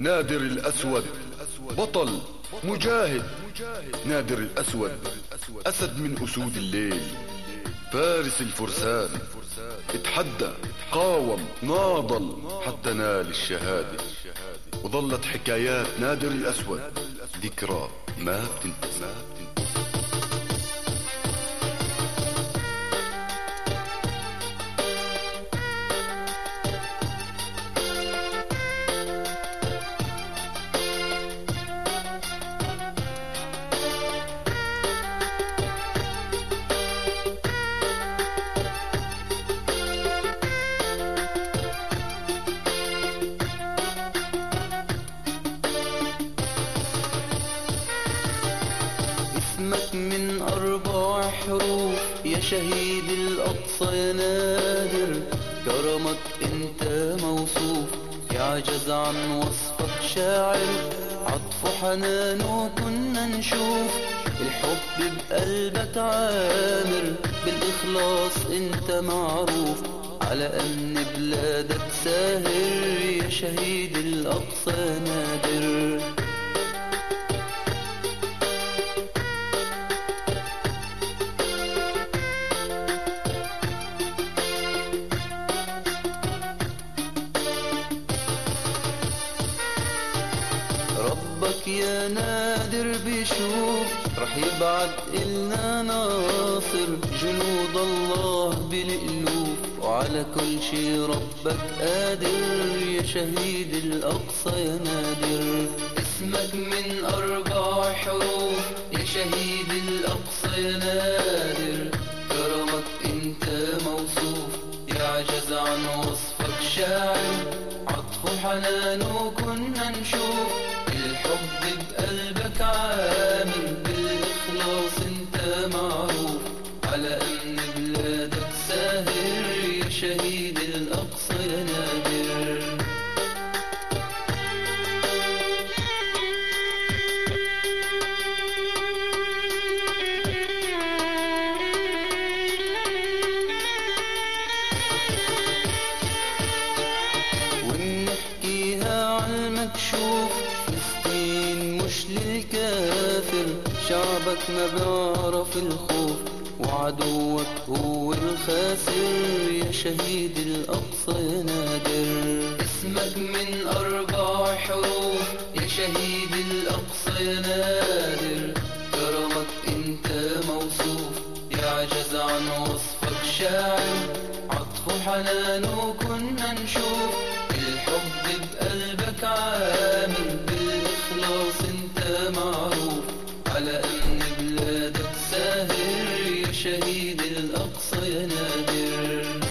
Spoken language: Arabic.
نادر الأسود. بطل مجاهد. نادر الأسود. أسد من أسود الليل. فارس الفرسان. اتحدى قاوم ناضل حتى نال الشهادة. وظلت حكايات نادر الأسود. ذكرى ما بتنتهي. اسمك من أربع حروف. يا شهيد الأقصى يا نادر كرمك أنت موصوف. يعجز عن وصفك شاعر عطف حنان كنا نشوف. الحب بقلبك عامر بالإخلاص أنت معروف. على أن بلادك ساهر يا شهيد الأقصى نادر. ربك يا نادر بيشوف رح يبعت إلنا ناصر. جنود الله بالقلوب وعلى كل شي ربك قادر. يا شهيد الأقصى يا نادر. اسمك من أربع حروف يا شهيد الأقصى يا نادر. كرمك أنت موصوف يعجز عن وصفك شاعر. عطف حنان وكنا نشوف. الحب بقلبك عامل بالإخلاص أنت معروف. على أن بلادك ساهر يا شهيد الأقصى يا نادر. ونحكيها عالمكشوف فلسطين مش للكافر شعبك ما بيعرف الخوف. وعدوك هو الخاسر يا شهيد الأقصى يا نادر. اسمك من أربع حروف يا شهيد الأقصى يا نادر. كرمك أنت موصوف يعجز عن وصفك شاعر. عطف حنان وكنا نشوف الحب بقلبك عامل بالإخلاص ده معروف. على أن بلادك ساهر يا شهيد الأقصى يا نادر.